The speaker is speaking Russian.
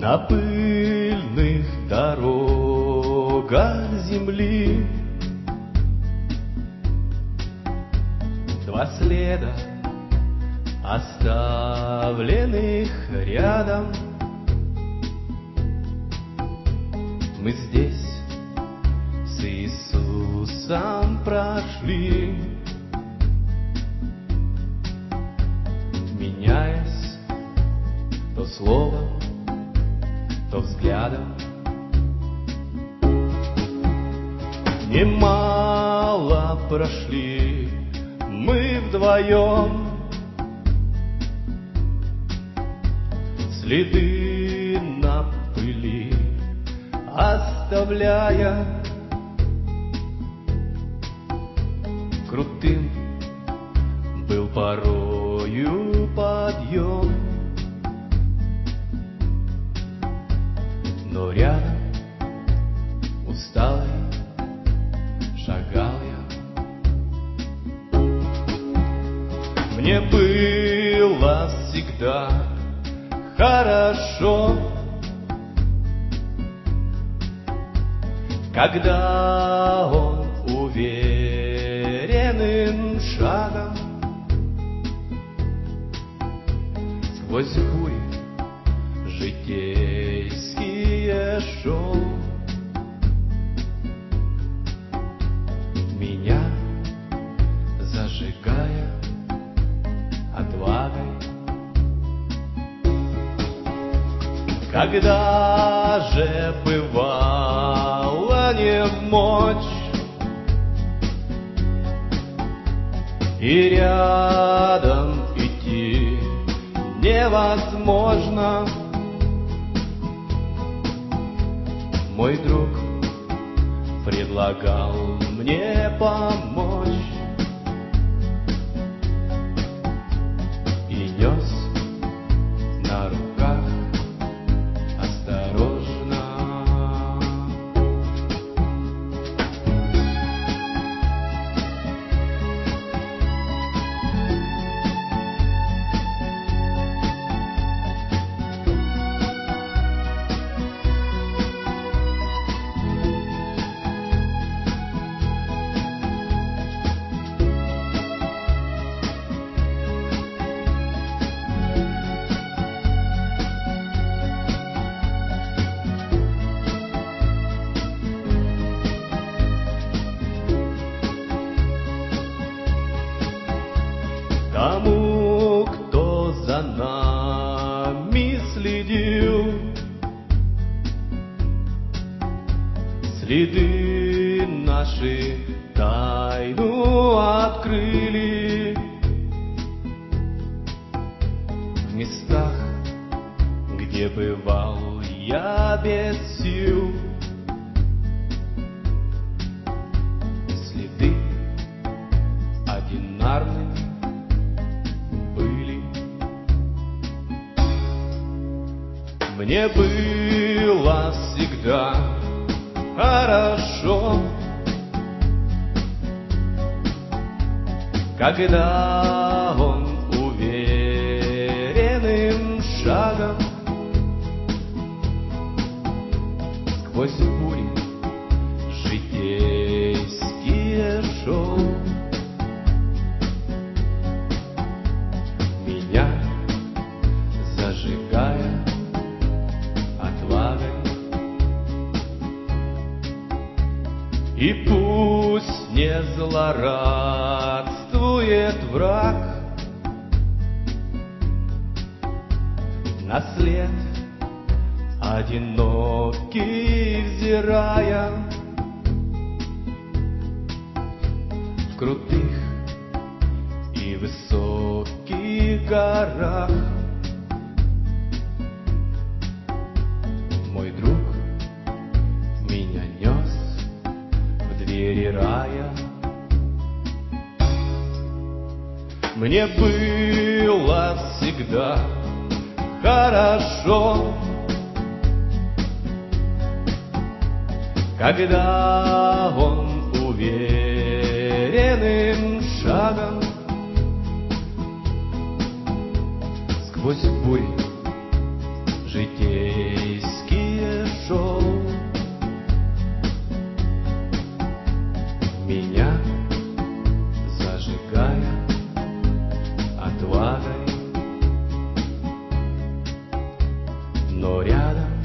На пыльных дорогах земли. Два следа, оставленных рядом. Мы здесь с Иисусом прошли Меняясь то словом, то взглядом. Немало прошли мы вдвоем, Следы на пыли оставляя, Крутым был порою подъем. Усталый шагал я. Мне было всегда хорошо, когда он уверенным шагом сквозь бури житейские шел. Зажигая отвагой. Когда же бывало не мочь И рядом идти невозможно Мой друг предлагал мне помочь Тому, кто за нами следил, Следы наши тайну открыли В местах, где бывал я без сил Мне было всегда хорошо, когда он уверенным шагом сквозь бури житейские шел. И пусть не злорадствует враг на след одинокий взирая в крутых и высоких горах. Двери рая. Мне было всегда хорошо, когда он уверенным шагом сквозь бури житей меня, зажигая отвагой. Но рядом